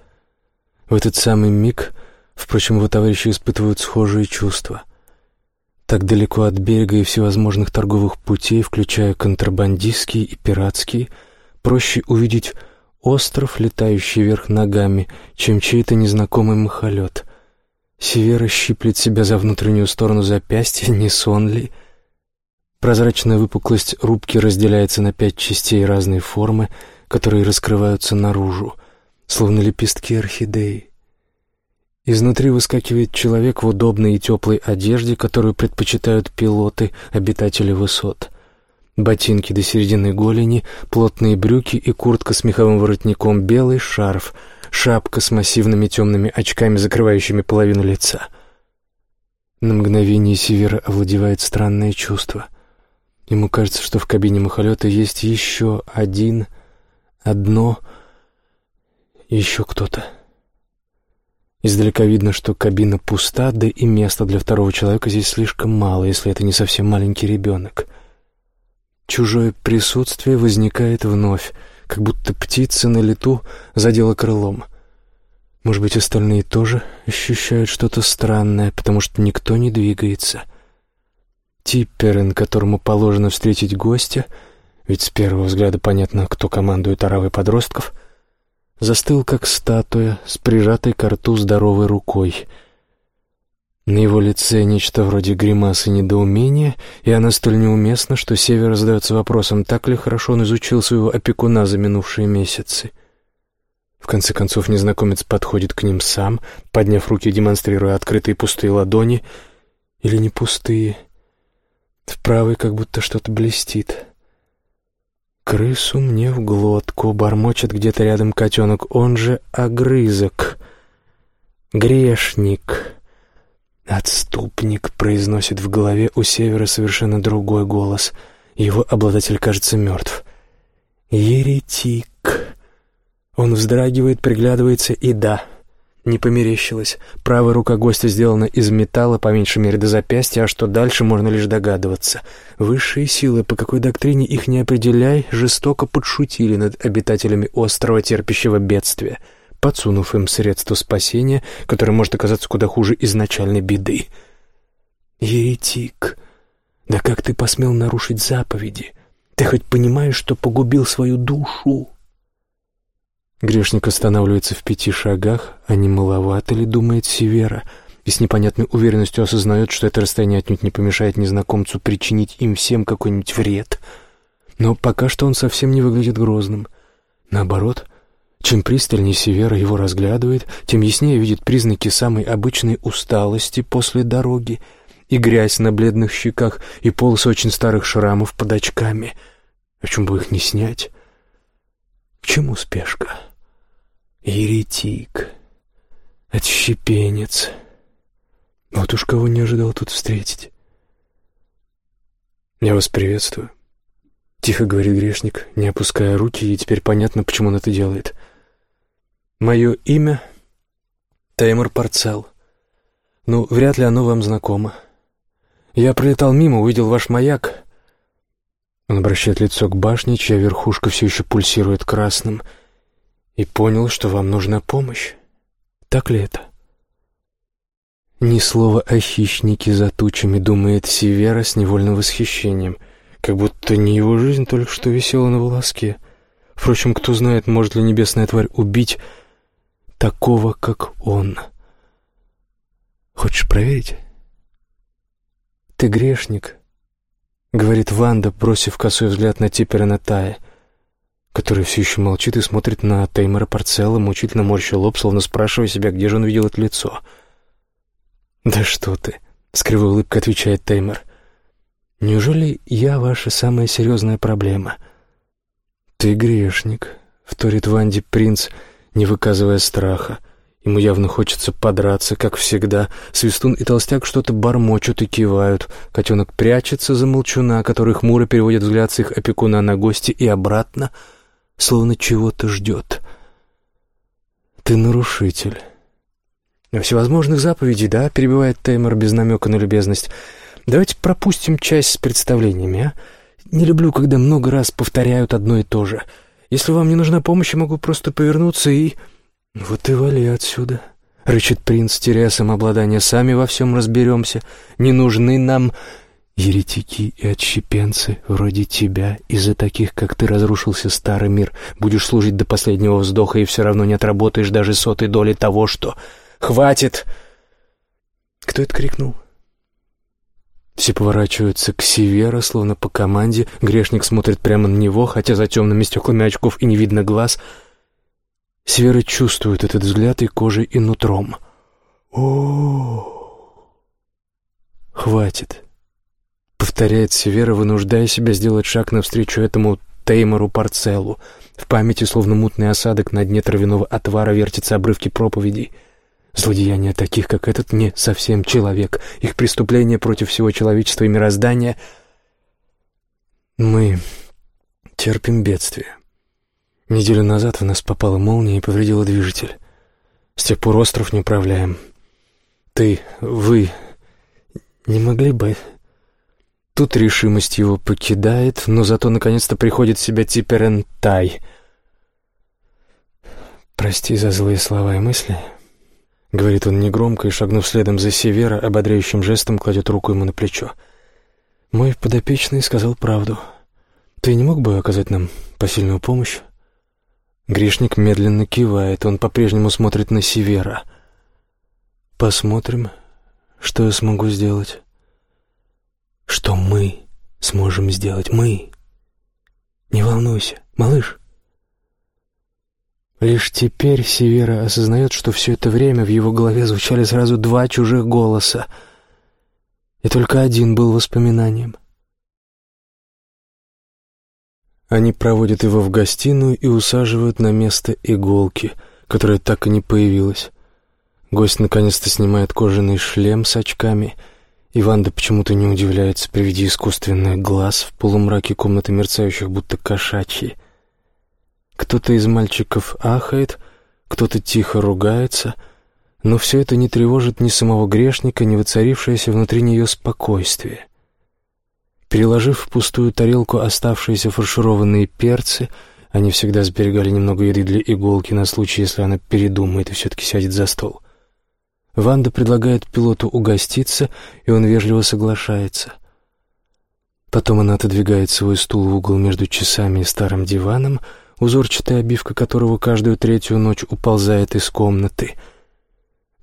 В этот самый миг, впрочем, его товарищи испытывают схожие чувства. Так далеко от берега и всевозможных торговых путей, включая контрабандистские и пиратские, проще увидеть остров, летающий вверх ногами, чем чей-то незнакомый махолет. Севера щиплет себя за внутреннюю сторону запястья, не сон ли? Прозрачная выпуклость рубки разделяется на пять частей разной формы, которые раскрываются наружу — словно лепестки орхидеи. Изнутри выскакивает человек в удобной и теплой одежде, которую предпочитают пилоты, обитатели высот. Ботинки до середины голени, плотные брюки и куртка с меховым воротником, белый шарф, шапка с массивными темными очками, закрывающими половину лица. На мгновение Севера овладевает странное чувство. Ему кажется, что в кабине махолета есть еще один, одно — еще кто-то. Издалека видно, что кабина пуста, да и места для второго человека здесь слишком мало, если это не совсем маленький ребенок. Чужое присутствие возникает вновь, как будто птица на лету задела крылом. Может быть, остальные тоже ощущают что-то странное, потому что никто не двигается. Типперен, которому положено встретить гостя, ведь с первого взгляда понятно, кто командует оравой подростков — застыл как статуя с прижатой к рту здоровой рукой. На его лице нечто вроде гримасы недоумения, и она столь неуместна, что Север задается вопросом, так ли хорошо он изучил своего опекуна за минувшие месяцы. В конце концов незнакомец подходит к ним сам, подняв руки, демонстрируя открытые пустые ладони, или не пустые. В правой как будто что-то блестит. «Крысу мне в глотку», — бормочет где-то рядом котенок, он же огрызок. «Грешник». «Отступник», — произносит в голове у севера совершенно другой голос. Его обладатель кажется мертв. «Еретик». Он вздрагивает, приглядывается и да, не померещилось. Правая рука гостя сделана из металла, по меньшей мере до запястья, а что дальше, можно лишь догадываться. Высшие силы, по какой доктрине их не определяй, жестоко подшутили над обитателями острова, терпящего бедствия, подсунув им средство спасения, которое может оказаться куда хуже изначальной беды. «Еретик, да как ты посмел нарушить заповеди? Ты хоть понимаешь, что погубил свою душу?» Грешник останавливается в пяти шагах, а не маловато ли, думает Севера, и с непонятной уверенностью осознает, что это расстояние отнюдь не помешает незнакомцу причинить им всем какой-нибудь вред. Но пока что он совсем не выглядит грозным. Наоборот, чем пристальнее Севера его разглядывает, тем яснее видит признаки самой обычной усталости после дороги, и грязь на бледных щеках, и полосы очень старых шрамов под очками. О чем бы их не снять? Чему спешка? Еретик, отщепенец. Вот уж кого не ожидал тут встретить. «Я вас приветствую», — тихо говорит грешник, не опуская руки, и теперь понятно, почему он это делает. «Мое имя Теймор Парцел. Ну, вряд ли оно вам знакомо. Я пролетал мимо, увидел ваш маяк. Он обращает лицо к башне, чья верхушка все еще пульсирует красным, и понял, что вам нужна помощь. Так ли это? Ни слова о хищнике за тучами, думает Севера с невольным восхищением, как будто не его жизнь только что висела на волоске. Впрочем, кто знает, может ли небесная тварь убить такого, как он. Хочешь проверить? Ты грешник, говорит Ванда, бросив косой взгляд на Типера Натая, который все еще молчит и смотрит на Теймора Парцелла, мучительно морща лоб, словно спрашивая себя, где же он видел это лицо. «Да что ты!» — с кривой улыбкой отвечает Теймор. «Неужели я ваша самая серьезная проблема?» «Ты грешник», — вторит Ванди принц, не выказывая страха. Ему явно хочется подраться, как всегда. Свистун и толстяк что-то бормочут и кивают. Котенок прячется за молчуна, который хмуро переводит взгляд с их опекуна на гости и обратно, словно чего-то ждет. «Ты нарушитель». «Всевозможных заповедей, да?» — перебивает Теймор без намека на любезность. «Давайте пропустим часть с представлениями, а? Не люблю, когда много раз повторяют одно и то же. Если вам не нужна помощь, я могу просто повернуться и...» «Вот и вали отсюда», — рычит принц, теряя самообладание. «Сами во всем разберемся. Не нужны нам еретики и отщепенцы вроде тебя. Из-за таких, как ты, разрушился старый мир. Будешь служить до последнего вздоха и все равно не отработаешь даже сотой доли того, что...» «Хватит!» Кто это крикнул? Все поворачиваются к Севера, словно по команде. Грешник смотрит прямо на него, хотя за темными стеклами очков и не видно глаз — Свера чувствует этот взгляд и кожей, и нутром. о «Хватит», — повторяет Севера, вынуждая себя сделать шаг навстречу этому Теймору Парцеллу. В памяти, словно мутный осадок на дне травяного отвара, вертятся обрывки проповедей. Злодеяния таких, как этот, не совсем человек. Их преступления против всего человечества и мироздания. Мы терпим бедствие. Неделю назад в нас попала молния и повредила движитель. С тех пор остров не управляем. Ты, вы не могли бы... Тут решимость его покидает, но зато наконец-то приходит в себя Типерен Тай. «Прости за злые слова и мысли», — говорит он негромко и, шагнув следом за Севера, ободряющим жестом кладет руку ему на плечо. «Мой подопечный сказал правду. Ты не мог бы оказать нам посильную помощь?» Грешник медленно кивает, он по-прежнему смотрит на Севера. «Посмотрим, что я смогу сделать». «Что мы сможем сделать? Мы!» «Не волнуйся, малыш». Лишь теперь Севера осознает, что все это время в его голове звучали сразу два чужих голоса, и только один был воспоминанием — Они проводят его в гостиную и усаживают на место иголки, которая так и не появилась. Гость наконец-то снимает кожаный шлем с очками, и Ванда почему-то не удивляется при виде искусственных глаз в полумраке комнаты мерцающих, будто кошачьи. Кто-то из мальчиков ахает, кто-то тихо ругается, но все это не тревожит ни самого грешника, ни воцарившееся внутри нее спокойствие. Переложив в пустую тарелку оставшиеся фаршированные перцы, они всегда сберегали немного еды для иголки на случай, если она передумает и все-таки сядет за стол. Ванда предлагает пилоту угоститься, и он вежливо соглашается. Потом она отодвигает свой стул в угол между часами и старым диваном, узорчатая обивка которого каждую третью ночь уползает из комнаты —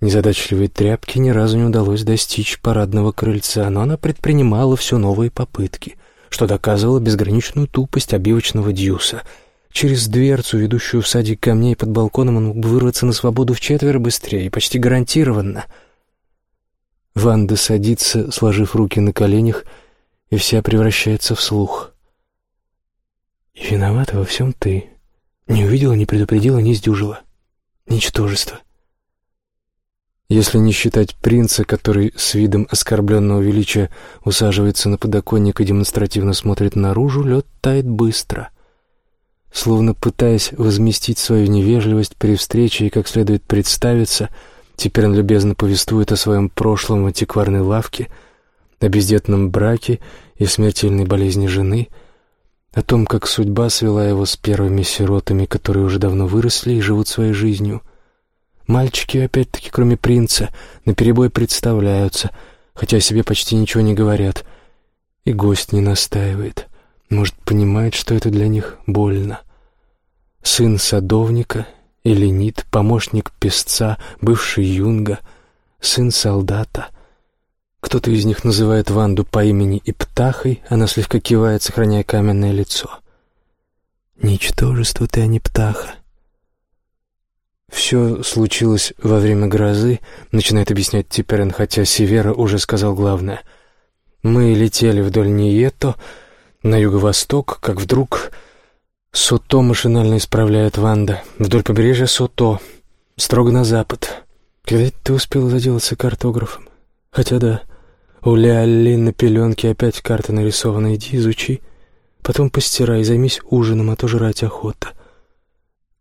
Незадачливой тряпке ни разу не удалось достичь парадного крыльца, но она предпринимала все новые попытки, что доказывало безграничную тупость обивочного дьюса. Через дверцу, ведущую в садик камней под балконом, он мог бы вырваться на свободу в четверо быстрее, почти гарантированно. Ванда садится, сложив руки на коленях, и вся превращается в слух. «И виновата во всем ты. Не увидела, не предупредила, не сдюжила. Ничтожество». Если не считать принца, который с видом оскорбленного величия усаживается на подоконник и демонстративно смотрит наружу, лед тает быстро. Словно пытаясь возместить свою невежливость при встрече и как следует представиться, Теперь он любезно повествует о своем прошлом в антикварной лавке, о бездетном браке и смертельной болезни жены, о том, как судьба свела его с первыми сиротами, которые уже давно выросли и живут своей жизнью. Мальчики, опять-таки, кроме принца, наперебой представляются, хотя о себе почти ничего не говорят. И гость не настаивает. Может, понимает, что это для них больно. Сын садовника, Эленит, помощник песца, бывший юнга, сын солдата. Кто-то из них называет Ванду по имени Иптахой, она слегка кивает, сохраняя каменное лицо. «Ничтожество ты, а не птаха». «Все случилось во время грозы», — начинает объяснять Типерен, хотя Севера уже сказал главное. «Мы летели вдоль Нието, на юго-восток, как вдруг...» «Сото машинально исправляет Ванда. Вдоль побережья Сото. Строго на запад. Когда ты успел заделаться картографом? Хотя да, у Ляли на пеленке опять карта нарисована. Иди изучи. Потом постирай, займись ужином, а то жрать охота».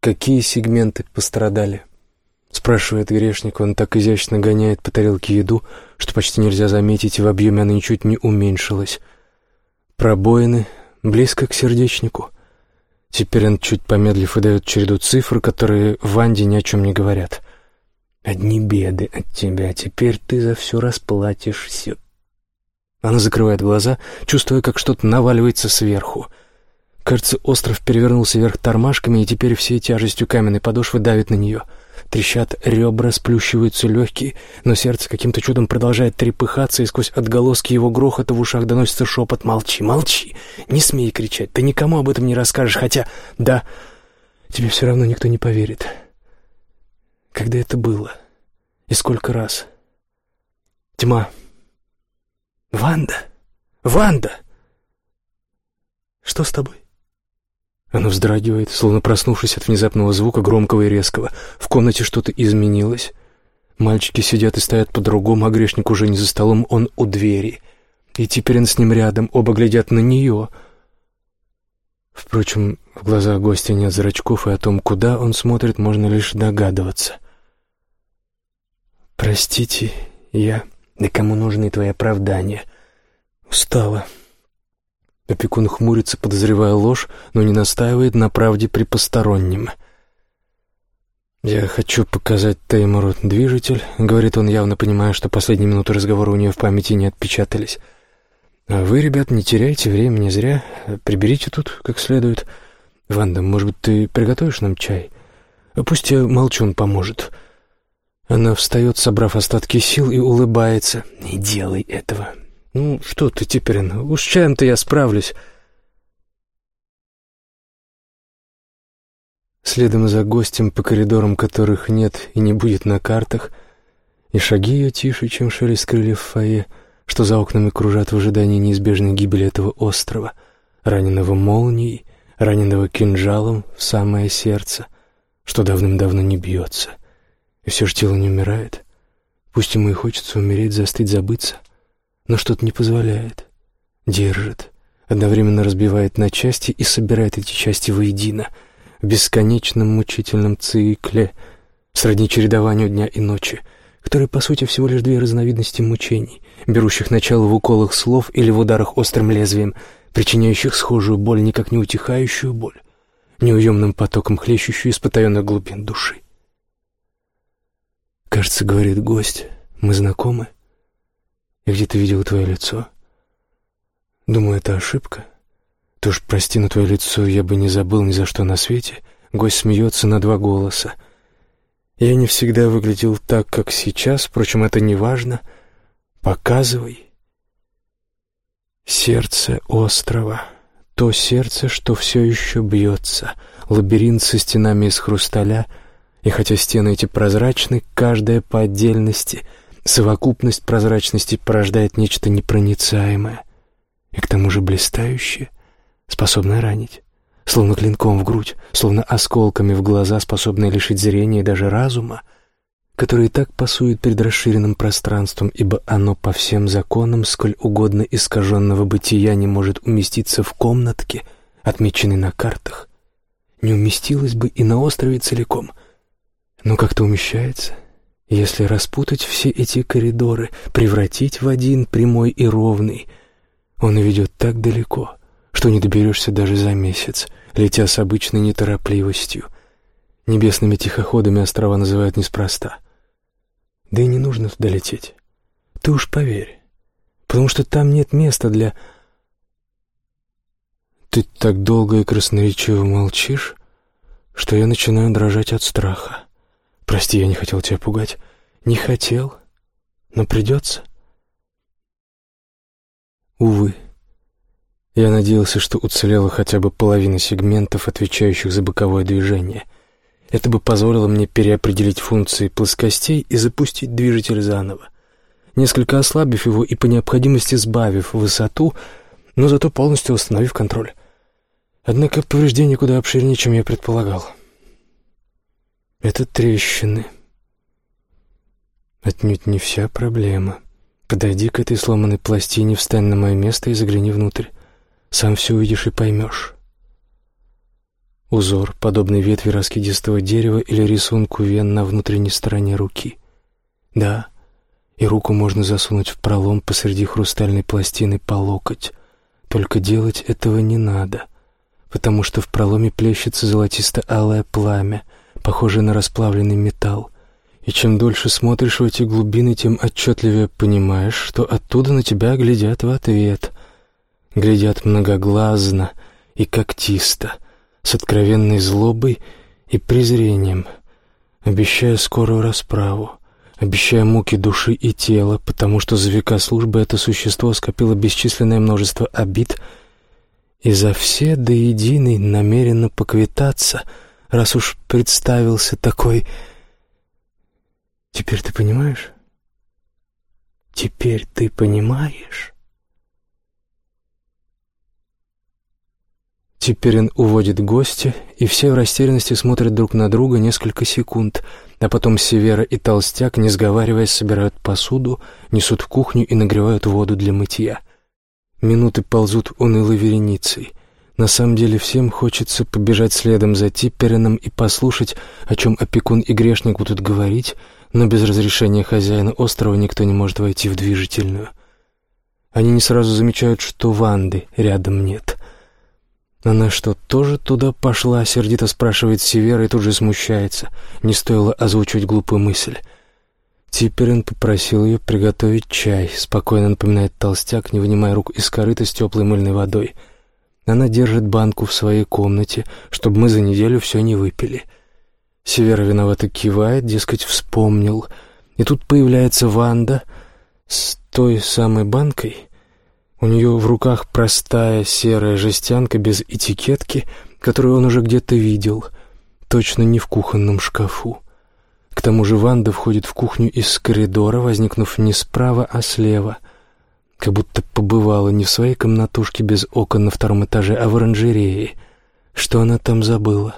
«Какие сегменты пострадали?» Спрашивает грешник, он так изящно гоняет по тарелке еду, что почти нельзя заметить, и в объеме она ничуть не уменьшилась. Пробоины близко к сердечнику — Теперь он, чуть помедлив, выдает череду цифр, которые Ванде ни о чем не говорят. «Одни беды от тебя, теперь ты за все расплатишься». Она закрывает глаза, чувствуя, как что-то наваливается сверху. Кажется, остров перевернулся вверх тормашками, и теперь всей тяжестью каменной подошвы давит на нее — Трещат ребра, сплющиваются легкие, но сердце каким-то чудом продолжает трепыхаться, и сквозь отголоски его грохота в ушах доносится шепот «Молчи, молчи! Не смей кричать! Ты никому об этом не расскажешь, хотя, да, тебе все равно никто не поверит. Когда это было? И сколько раз? Тьма. Ванда! Ванда! Что с тобой? Она вздрагивает, словно проснувшись от внезапного звука, громкого и резкого. В комнате что-то изменилось. Мальчики сидят и стоят по-другому, а грешник уже не за столом, он у двери. И теперь он с ним рядом, оба глядят на нее. Впрочем, в глазах гостя нет зрачков, и о том, куда он смотрит, можно лишь догадываться. «Простите, я...» «Да кому нужны твои оправдания?» «Устала». Опекун хмурится, подозревая ложь, но не настаивает на правде при постороннем. «Я хочу показать Теймуру движитель», — говорит он, явно понимая, что последние минуты разговора у нее в памяти не отпечатались. «А вы, ребят, не теряйте времени зря. Приберите тут как следует. Ванда, может быть, ты приготовишь нам чай? Пусть молчун поможет». Она встает, собрав остатки сил, и улыбается. «Не делай этого. «Ну, что ты, Типерин, уж чаем-то я справлюсь». Следом за гостем, по коридорам которых нет и не будет на картах, и шаги ее тише, чем шелест крыльев в фойе, что за окнами кружат в ожидании неизбежной гибели этого острова, раненого молнией, раненого кинжалом в самое сердце, что давным-давно не бьется. И все же тело не умирает. Пусть ему и хочется умереть, застыть, забыться — но что-то не позволяет. Держит, одновременно разбивает на части и собирает эти части воедино, в бесконечном мучительном цикле, сродни чередованию дня и ночи, которые, по сути, всего лишь две разновидности мучений, берущих начало в уколах слов или в ударах острым лезвием, причиняющих схожую боль, никак не утихающую боль, неуемным потоком хлещущую из потаенных глубин души. «Кажется, — говорит гость, — мы знакомы?» Я где-то видел твое лицо. Думаю, это ошибка. Ты уж прости, но твое лицо я бы не забыл ни за что на свете. Гость смеется на два голоса. Я не всегда выглядел так, как сейчас, впрочем, это не важно. Показывай. Сердце острова. То сердце, что все еще бьется. Лабиринт со стенами из хрусталя. И хотя стены эти прозрачны, каждая по отдельности — Совокупность прозрачности порождает нечто непроницаемое и к тому же блистающее, способное ранить, словно клинком в грудь, словно осколками в глаза, способное лишить зрения и даже разума, который и так пасует перед расширенным пространством, ибо оно по всем законам, сколь угодно искаженного бытия, не может уместиться в комнатке, отмеченной на картах. Не уместилось бы и на острове целиком, но как-то умещается — Если распутать все эти коридоры, превратить в один прямой и ровный, он ведет так далеко, что не доберешься даже за месяц, летя с обычной неторопливостью. Небесными тихоходами острова называют неспроста. Да и не нужно туда лететь. Ты уж поверь, потому что там нет места для... Ты так долго и красноречиво молчишь, что я начинаю дрожать от страха. Прости, я не хотел тебя пугать. Не хотел, но придется. Увы. Я надеялся, что уцелела хотя бы половина сегментов, отвечающих за боковое движение. Это бы позволило мне переопределить функции плоскостей и запустить движитель заново, несколько ослабив его и по необходимости сбавив высоту, но зато полностью восстановив контроль. Однако повреждение куда обширнее, чем я предполагал. Это трещины. Отнюдь не вся проблема. Подойди к этой сломанной пластине, встань на мое место и загляни внутрь. Сам все увидишь и поймешь. Узор, подобный ветви раскидистого дерева или рисунку вен на внутренней стороне руки. Да, и руку можно засунуть в пролом посреди хрустальной пластины по локоть. Только делать этого не надо потому что в проломе плещется золотисто-алое пламя, похожее на расплавленный металл. И чем дольше смотришь в эти глубины, тем отчетливее понимаешь, что оттуда на тебя глядят в ответ. Глядят многоглазно и когтисто, с откровенной злобой и презрением, обещая скорую расправу, обещая муки души и тела, потому что за века службы это существо скопило бесчисленное множество обид — и за все до единой намеренно поквитаться, раз уж представился такой... Теперь ты понимаешь? Теперь ты понимаешь? Теперь он уводит гостя, и все в растерянности смотрят друг на друга несколько секунд, а потом Севера и Толстяк, не сговариваясь, собирают посуду, несут в кухню и нагревают воду для мытья — Минуты ползут унылой вереницей. На самом деле всем хочется побежать следом за Типперином и послушать, о чем опекун и грешник будут говорить, но без разрешения хозяина острова никто не может войти в движительную. Они не сразу замечают, что Ванды рядом нет. Она что, тоже туда пошла, сердито спрашивает Севера и тут же смущается. Не стоило озвучивать глупую мысль. Типерин попросил ее приготовить чай, спокойно напоминает толстяк, не вынимая рук из корыта с теплой мыльной водой. Она держит банку в своей комнате, чтобы мы за неделю все не выпили. Севера виновато кивает, дескать, вспомнил. И тут появляется Ванда с той самой банкой. У нее в руках простая серая жестянка без этикетки, которую он уже где-то видел, точно не в кухонном шкафу. К тому же Ванда входит в кухню из коридора, возникнув не справа, а слева, как будто побывала не в своей комнатушке без окон на втором этаже, а в оранжерее. Что она там забыла?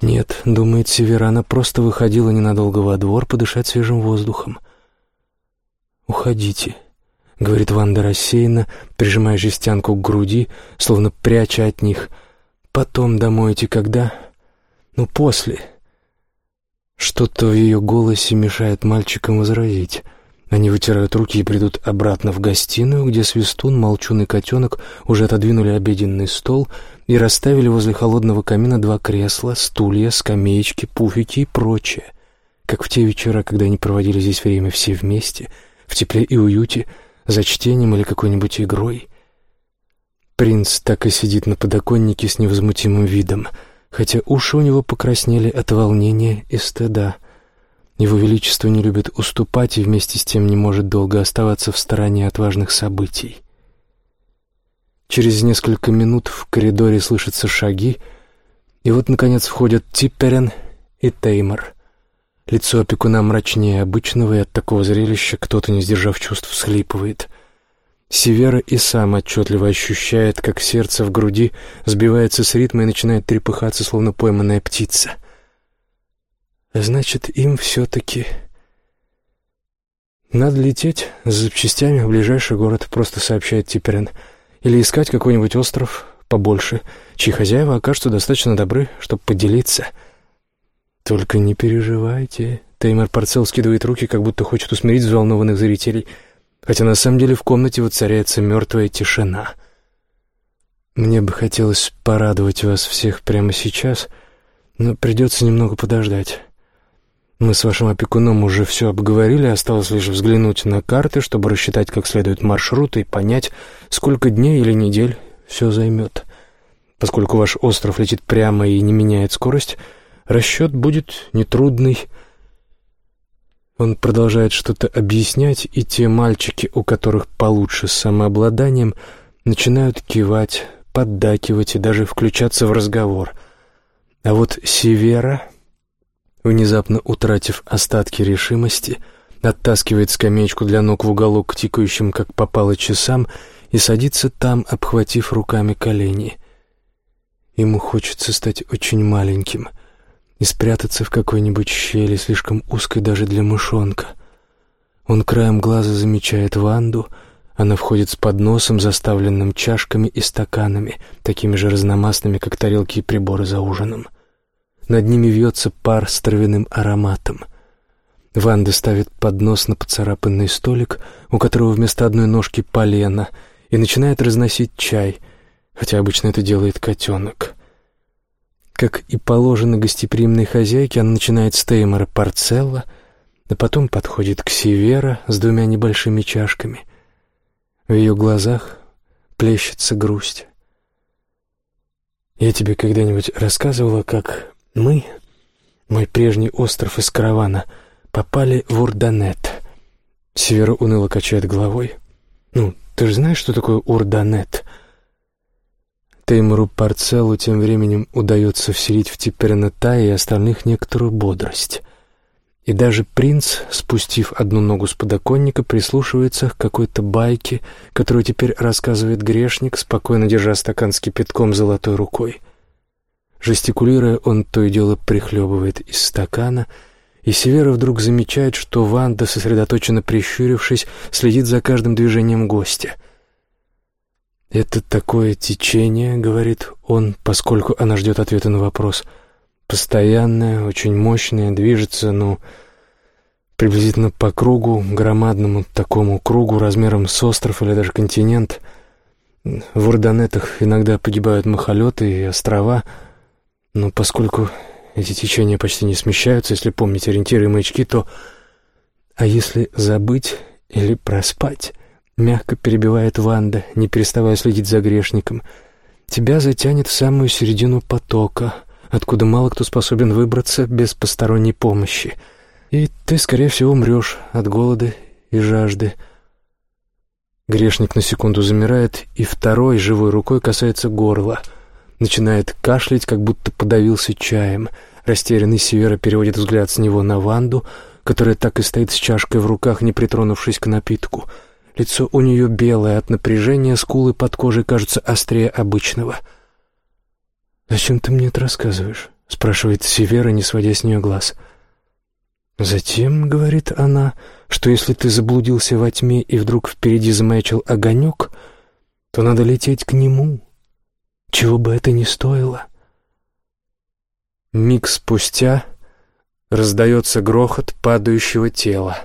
Нет, думает Северана, просто выходила ненадолго во двор подышать свежим воздухом. «Уходите», — говорит Ванда рассеянно, прижимая жестянку к груди, словно пряча от них. «Потом домоете когда?» «Ну, после». Что-то в ее голосе мешает мальчикам возразить. Они вытирают руки и придут обратно в гостиную, где Свистун, Молчун и Котенок уже отодвинули обеденный стол и расставили возле холодного камина два кресла, стулья, скамеечки, пуфики и прочее, как в те вечера, когда они проводили здесь время все вместе, в тепле и уюте, за чтением или какой-нибудь игрой. Принц так и сидит на подоконнике с невозмутимым видом — хотя уши у него покраснели от волнения и стыда. Его Величество не любит уступать и вместе с тем не может долго оставаться в стороне от важных событий. Через несколько минут в коридоре слышатся шаги, и вот, наконец, входят Типперен и Теймор. Лицо опекуна мрачнее обычного, и от такого зрелища кто-то, не сдержав чувств, всхлипывает — Севера и сам отчетливо ощущает, как сердце в груди сбивается с ритма и начинает трепыхаться, словно пойманная птица. Значит, им все-таки... Надо лететь с запчастями в ближайший город, просто сообщает Типерин. Или искать какой-нибудь остров побольше, чьи хозяева окажутся достаточно добры, чтобы поделиться. Только не переживайте, Теймер Парцел скидывает руки, как будто хочет усмирить взволнованных зрителей, хотя на самом деле в комнате воцаряется мертвая тишина. Мне бы хотелось порадовать вас всех прямо сейчас, но придется немного подождать. Мы с вашим опекуном уже все обговорили, осталось лишь взглянуть на карты, чтобы рассчитать как следует маршруты и понять, сколько дней или недель все займет. Поскольку ваш остров летит прямо и не меняет скорость, расчет будет нетрудный. Он продолжает что-то объяснять, и те мальчики, у которых получше с самообладанием, начинают кивать, поддакивать и даже включаться в разговор. А вот Севера, внезапно утратив остатки решимости, оттаскивает скамеечку для ног в уголок к тикающим, как попало, часам и садится там, обхватив руками колени. Ему хочется стать очень маленьким и спрятаться в какой-нибудь щели, слишком узкой даже для мышонка. Он краем глаза замечает Ванду, она входит с подносом, заставленным чашками и стаканами, такими же разномастными, как тарелки и приборы за ужином. Над ними вьется пар с травяным ароматом. Ванда ставит поднос на поцарапанный столик, у которого вместо одной ножки полено, и начинает разносить чай — хотя обычно это делает котенок. Как и положено гостеприимной хозяйке, она начинает с Теймора Парцелла, а потом подходит к Севера с двумя небольшими чашками. В ее глазах плещется грусть. Я тебе когда-нибудь рассказывала, как мы, мой прежний остров из каравана, попали в Урданет. Севера уныло качает головой. Ну, ты же знаешь, что такое Урданет? — Теймуру Парцеллу тем временем удается вселить в Типерната и остальных некоторую бодрость. И даже принц, спустив одну ногу с подоконника, прислушивается к какой-то байке, которую теперь рассказывает грешник, спокойно держа стакан с кипятком золотой рукой. Жестикулируя, он то и дело прихлебывает из стакана, и Севера вдруг замечает, что Ванда, сосредоточенно прищурившись, следит за каждым движением гостя — «Это такое течение», — говорит он, поскольку она ждет ответа на вопрос. «Постоянное, очень мощное, движется, ну, приблизительно по кругу, громадному такому кругу размером с остров или даже континент. В Урданетах иногда погибают махолеты и острова, но поскольку эти течения почти не смещаются, если помнить ориентиры и маячки, то... А если забыть или проспать?» Мягко перебивает Ванда, не переставая следить за грешником. Тебя затянет в самую середину потока, откуда мало кто способен выбраться без посторонней помощи. И ты, скорее всего, умрешь от голода и жажды. Грешник на секунду замирает, и второй живой рукой касается горла. Начинает кашлять, как будто подавился чаем. Растерянный Севера переводит взгляд с него на Ванду, которая так и стоит с чашкой в руках, не притронувшись к напитку — Лицо у нее белое от напряжения, скулы под кожей кажутся острее обычного. «Зачем ты мне это рассказываешь?» — спрашивает Севера, не сводя с нее глаз. «Затем, — говорит она, — что если ты заблудился во тьме и вдруг впереди замаячил огонек, то надо лететь к нему, чего бы это ни стоило». Миг спустя раздается грохот падающего тела.